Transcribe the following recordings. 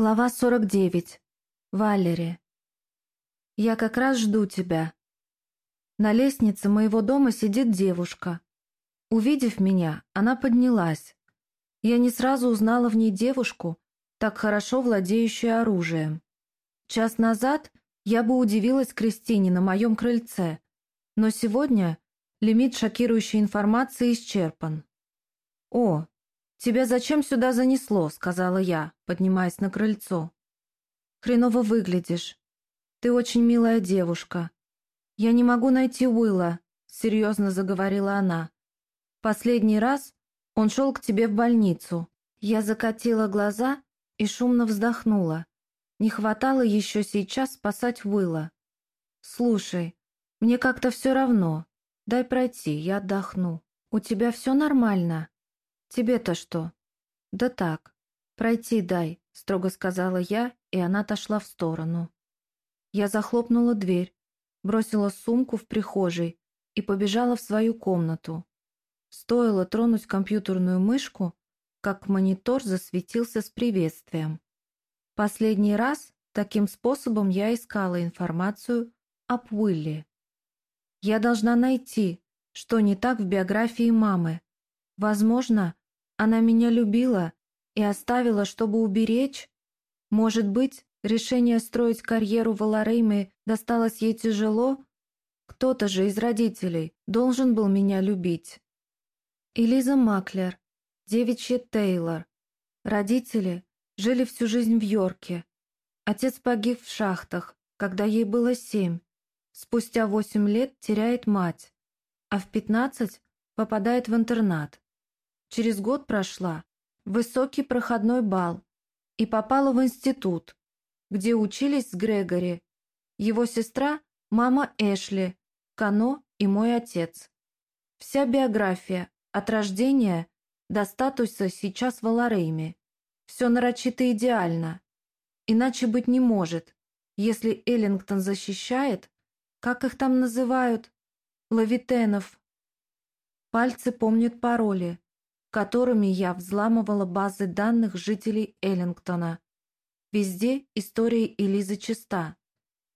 Глава 49. Валери. Я как раз жду тебя. На лестнице моего дома сидит девушка. Увидев меня, она поднялась. Я не сразу узнала в ней девушку, так хорошо владеющую оружием. Час назад я бы удивилась Кристине на моем крыльце, но сегодня лимит шокирующей информации исчерпан. О, «Тебя зачем сюда занесло?» — сказала я, поднимаясь на крыльцо. «Хреново выглядишь. Ты очень милая девушка. Я не могу найти Уилла», — серьезно заговорила она. «Последний раз он шел к тебе в больницу». Я закатила глаза и шумно вздохнула. Не хватало еще сейчас спасать Уилла. «Слушай, мне как-то все равно. Дай пройти, я отдохну. У тебя все нормально?» «Тебе-то что?» «Да так. Пройти дай», — строго сказала я, и она отошла в сторону. Я захлопнула дверь, бросила сумку в прихожей и побежала в свою комнату. Стоило тронуть компьютерную мышку, как монитор засветился с приветствием. Последний раз таким способом я искала информацию об Уилле. Я должна найти, что не так в биографии мамы. Возможно, она меня любила и оставила, чтобы уберечь? Может быть, решение строить карьеру в Аларейме досталось ей тяжело? Кто-то же из родителей должен был меня любить. Элиза Маклер, девичья Тейлор. Родители жили всю жизнь в Йорке. Отец погиб в шахтах, когда ей было семь. Спустя восемь лет теряет мать, а в пятнадцать попадает в интернат. Через год прошла высокий проходной бал и попала в институт, где учились с Грегори, его сестра, мама Эшли, Кано и мой отец. Вся биография от рождения до статуса сейчас в Аларейме. Все нарочито идеально. Иначе быть не может, если Эллингтон защищает, как их там называют, лавитенов. Пальцы помнят пароли, которыми я взламывала базы данных жителей Эллингтона. Везде история Элизы чиста.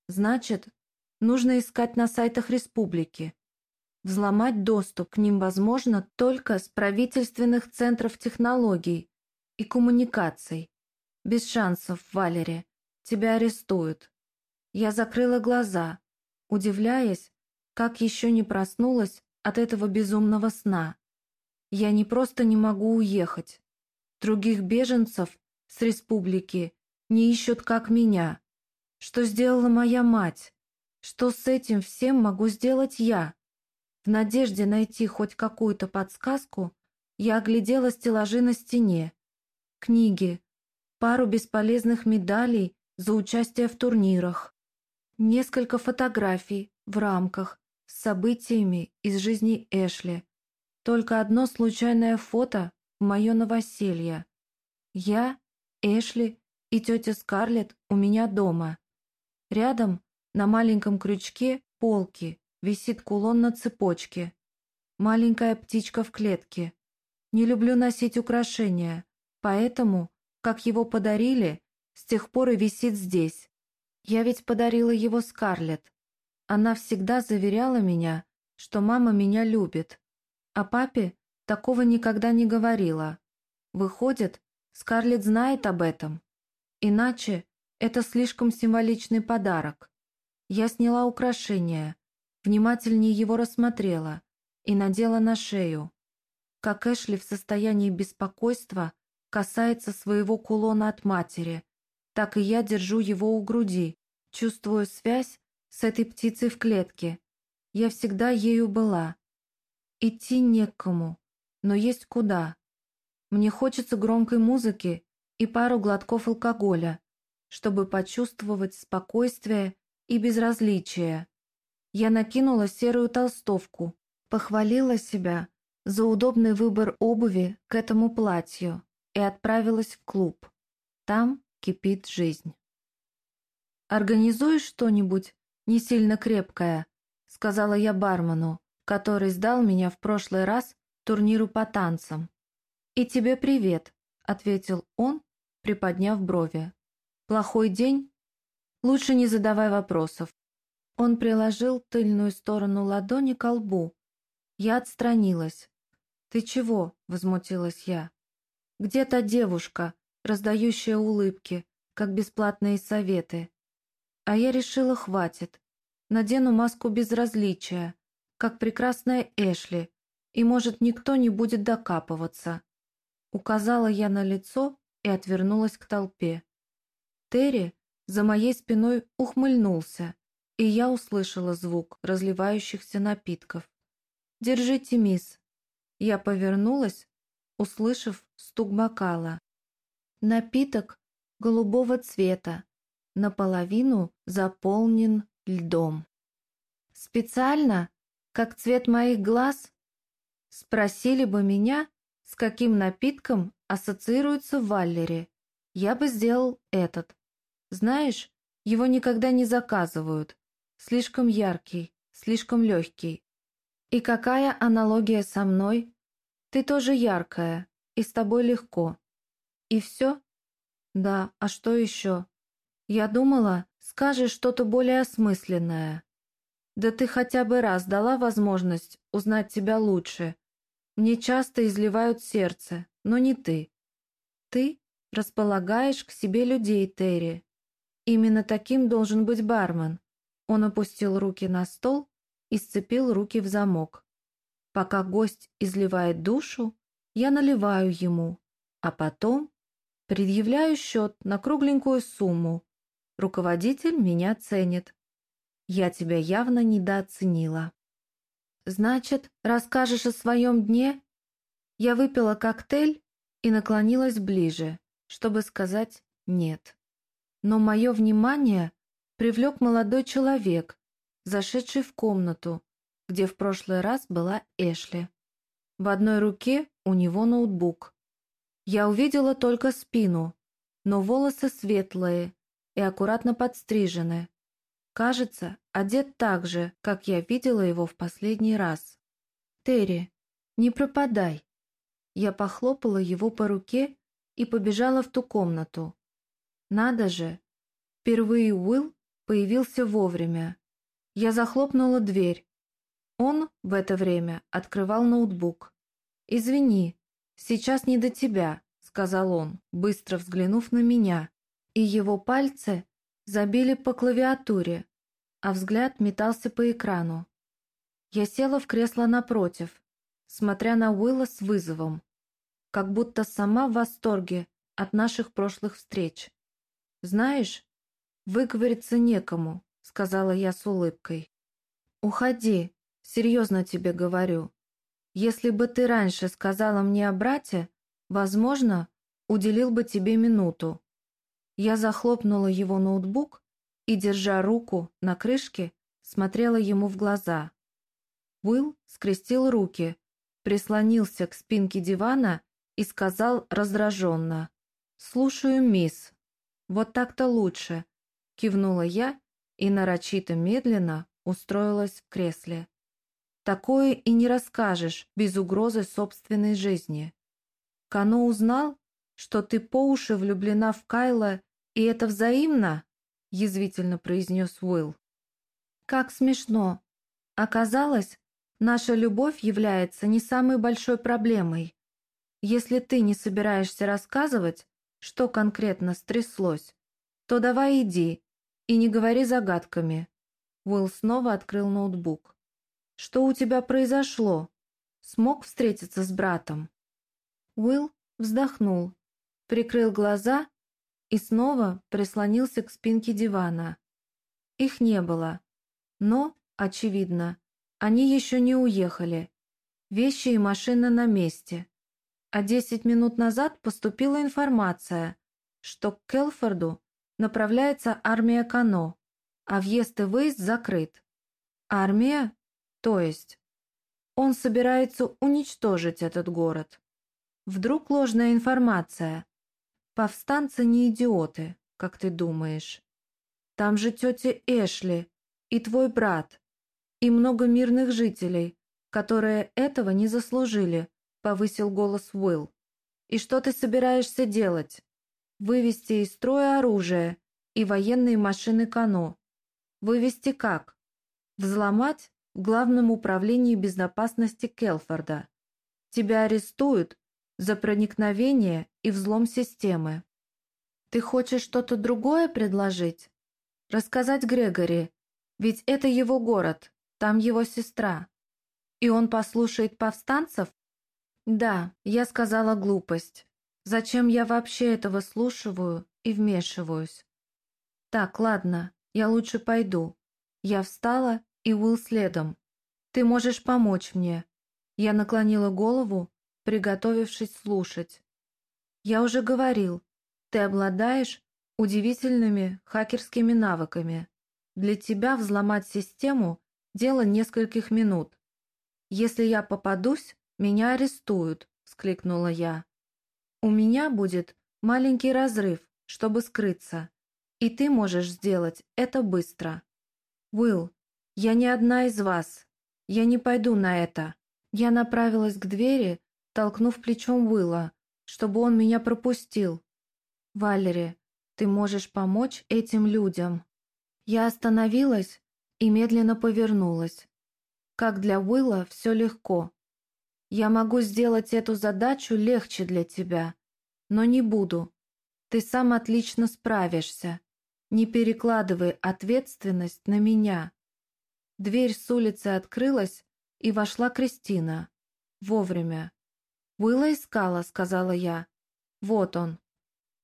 Значит, нужно искать на сайтах республики. Взломать доступ к ним возможно только с правительственных центров технологий и коммуникаций. Без шансов, Валери. Тебя арестуют. Я закрыла глаза, удивляясь, как еще не проснулась от этого безумного сна. Я не просто не могу уехать. Других беженцев с республики не ищут, как меня. Что сделала моя мать? Что с этим всем могу сделать я? В надежде найти хоть какую-то подсказку, я оглядела стеллажи на стене. Книги, пару бесполезных медалей за участие в турнирах, несколько фотографий в рамках с событиями из жизни Эшли, только одно случайное фото мое новоселье. Я, Эшли и тетя Скарлетт у меня дома. Рядом, на маленьком крючке полки, висит кулон на цепочке. Маленькая птичка в клетке. Не люблю носить украшения, поэтому, как его подарили, с тех пор и висит здесь. Я ведь подарила его Скарлетт. Она всегда заверяла меня, что мама меня любит. О папе такого никогда не говорила. Выходит, Скарлетт знает об этом. Иначе это слишком символичный подарок. Я сняла украшение, внимательнее его рассмотрела и надела на шею. Как Эшли в состоянии беспокойства касается своего кулона от матери, так и я держу его у груди, чувствую связь с этой птицей в клетке. Я всегда ею была, Идти некому, но есть куда. Мне хочется громкой музыки и пару глотков алкоголя, чтобы почувствовать спокойствие и безразличие. Я накинула серую толстовку, похвалила себя за удобный выбор обуви к этому платью и отправилась в клуб. Там кипит жизнь. «Организуешь что-нибудь не сильно крепкое?» — сказала я бармену, который сдал меня в прошлый раз турниру по танцам. «И тебе привет», — ответил он, приподняв брови. Плохой день? Лучше не задавай вопросов. Он приложил тыльную сторону ладони к лбу. Я отстранилась. «Ты чего?» — возмутилась я. «Где та девушка, раздающая улыбки, как бесплатные советы?» А я решила, хватит. Надену маску безразличия, как прекрасная Эшли, и, может, никто не будет докапываться. Указала я на лицо и отвернулась к толпе. Терри за моей спиной ухмыльнулся, и я услышала звук разливающихся напитков. «Держите, мисс». Я повернулась, услышав стук бокала. Напиток голубого цвета, наполовину заполнен льдом. Специально, как цвет моих глаз, спросили бы меня, с каким напитком ассоциируется Валлери, я бы сделал этот. Знаешь, его никогда не заказывают. Слишком яркий, слишком легкий. И какая аналогия со мной? Ты тоже яркая, и с тобой легко. И все? Да, а что еще? Я думала, скажешь что-то более осмысленное. Да ты хотя бы раз дала возможность узнать тебя лучше. Мне часто изливают сердце, но не ты. Ты располагаешь к себе людей, Терри. Именно таким должен быть бармен. Он опустил руки на стол и сцепил руки в замок. Пока гость изливает душу, я наливаю ему, а потом предъявляю счет на кругленькую сумму. Руководитель меня ценит. Я тебя явно недооценила. Значит, расскажешь о своем дне? Я выпила коктейль и наклонилась ближе, чтобы сказать «нет». Но мое внимание привлек молодой человек, зашедший в комнату, где в прошлый раз была Эшли. В одной руке у него ноутбук. Я увидела только спину, но волосы светлые и аккуратно подстрижены. Кажется, одет так же, как я видела его в последний раз. «Терри, не пропадай!» Я похлопала его по руке и побежала в ту комнату. Надо же! Впервые Уилл появился вовремя. Я захлопнула дверь. Он в это время открывал ноутбук. «Извини, сейчас не до тебя», — сказал он, быстро взглянув на меня. И его пальцы забили по клавиатуре, а взгляд метался по экрану. Я села в кресло напротив, смотря на Уилла с вызовом, как будто сама в восторге от наших прошлых встреч. «Знаешь, выговориться некому», — сказала я с улыбкой. «Уходи, серьезно тебе говорю. Если бы ты раньше сказала мне о брате, возможно, уделил бы тебе минуту». Я захлопнула его ноутбук и, держа руку на крышке, смотрела ему в глаза. Уилл скрестил руки, прислонился к спинке дивана и сказал раздраженно. «Слушаю, мисс». «Вот так-то лучше», — кивнула я и нарочито медленно устроилась в кресле. «Такое и не расскажешь без угрозы собственной жизни. Кано узнал, что ты по уши влюблена в Кайла, и это взаимно?» — язвительно произнес Уилл. «Как смешно. Оказалось, наша любовь является не самой большой проблемой. Если ты не собираешься рассказывать, что конкретно стряслось, то давай иди и не говори загадками». Уилл снова открыл ноутбук. «Что у тебя произошло? Смог встретиться с братом?» Уилл вздохнул, прикрыл глаза и снова прислонился к спинке дивана. Их не было, но, очевидно, они еще не уехали. Вещи и машина на месте. А десять минут назад поступила информация, что к Келфорду направляется армия Кано, а въезд и выезд закрыт. Армия? То есть? Он собирается уничтожить этот город. Вдруг ложная информация. Повстанцы не идиоты, как ты думаешь. Там же тетя Эшли и твой брат, и много мирных жителей, которые этого не заслужили, — повысил голос Уилл. «И что ты собираешься делать? Вывести из строя оружие и военные машины Кано. Вывести как? Взломать в Главном управлении безопасности Келфорда. Тебя арестуют за проникновение и взлом системы. Ты хочешь что-то другое предложить? Рассказать Грегори, ведь это его город, там его сестра. И он послушает повстанцев? Да, я сказала глупость. Зачем я вообще этого слушаю и вмешиваюсь? Так, ладно, я лучше пойду. Я встала, и Уилл следом. Ты можешь помочь мне. Я наклонила голову, приготовившись слушать. Я уже говорил, ты обладаешь удивительными хакерскими навыками. Для тебя взломать систему – дело нескольких минут. Если я попадусь, меня арестуют, вскликнула я. У меня будет маленький разрыв, чтобы скрыться, и ты можешь сделать это быстро. Уилл, я не одна из вас. Я не пойду на это. Я направилась к двери, толкнув плечом Уилла, чтобы он меня пропустил. Валери, ты можешь помочь этим людям. Я остановилась и медленно повернулась. Как для Уилла все легко. Я могу сделать эту задачу легче для тебя, но не буду. Ты сам отлично справишься. Не перекладывай ответственность на меня. Дверь с улицы открылась, и вошла Кристина. Вовремя. «Уилла искала», — сказала я. «Вот он».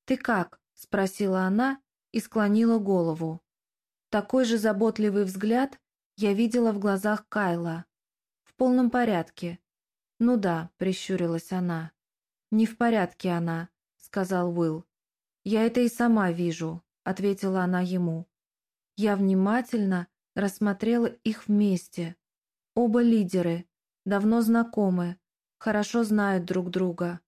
«Ты как?» — спросила она и склонила голову. Такой же заботливый взгляд я видела в глазах Кайла. «В полном порядке. «Ну да», — прищурилась она. «Не в порядке она», — сказал Уилл. «Я это и сама вижу», — ответила она ему. Я внимательно рассмотрела их вместе. Оба лидеры, давно знакомы, хорошо знают друг друга.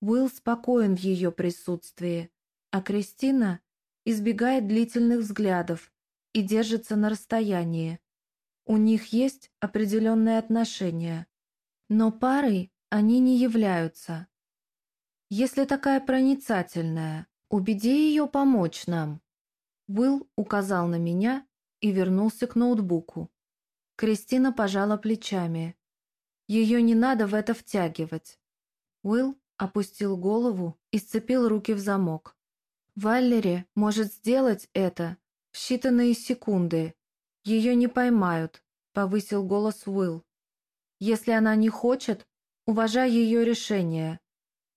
Уилл спокоен в ее присутствии, а Кристина избегает длительных взглядов и держится на расстоянии. У них есть определенные отношения. Но парой они не являются. Если такая проницательная, убеди ее помочь нам. Уилл указал на меня и вернулся к ноутбуку. Кристина пожала плечами. Ее не надо в это втягивать. Уилл опустил голову и сцепил руки в замок. Валлери может сделать это в считанные секунды. Ее не поймают, повысил голос Уилл. Если она не хочет, уважай ее решение.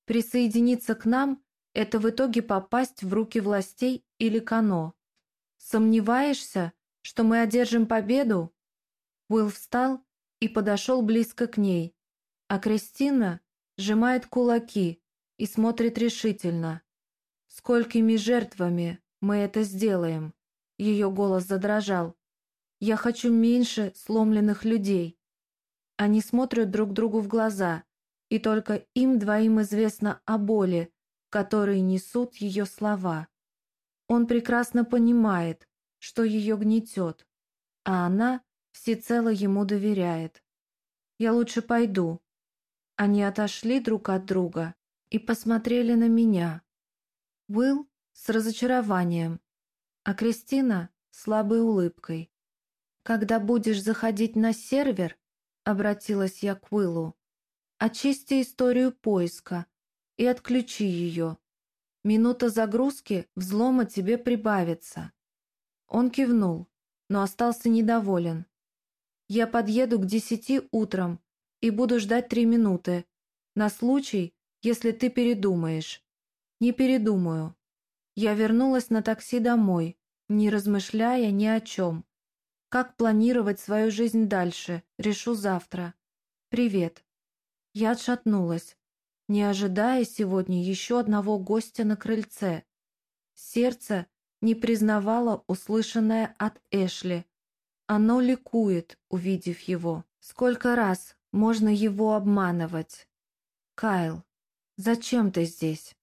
Присоединиться к нам – это в итоге попасть в руки властей или Кано. Сомневаешься, что мы одержим победу? Уилл встал и подошел близко к ней, а Кристина сжимает кулаки и смотрит решительно. «Сколькими жертвами мы это сделаем?» Ее голос задрожал. «Я хочу меньше сломленных людей. Они смотрят друг другу в глаза, и только им двоим известно о боли, которые несут ее слова. Он прекрасно понимает, что ее гнетет, а она всецело ему доверяет. «Я лучше пойду». Они отошли друг от друга и посмотрели на меня. Уилл с разочарованием, а Кристина слабой улыбкой. «Когда будешь заходить на сервер, обратилась я к Уиллу. «Очисти историю поиска и отключи ее. Минута загрузки взлома тебе прибавится». Он кивнул, но остался недоволен. «Я подъеду к десяти утром и буду ждать три минуты, на случай, если ты передумаешь». «Не передумаю». Я вернулась на такси домой, не размышляя ни о чем. Как планировать свою жизнь дальше, решу завтра. Привет. Я отшатнулась, не ожидая сегодня еще одного гостя на крыльце. Сердце не признавало услышанное от Эшли. Оно ликует, увидев его. Сколько раз можно его обманывать? Кайл, зачем ты здесь?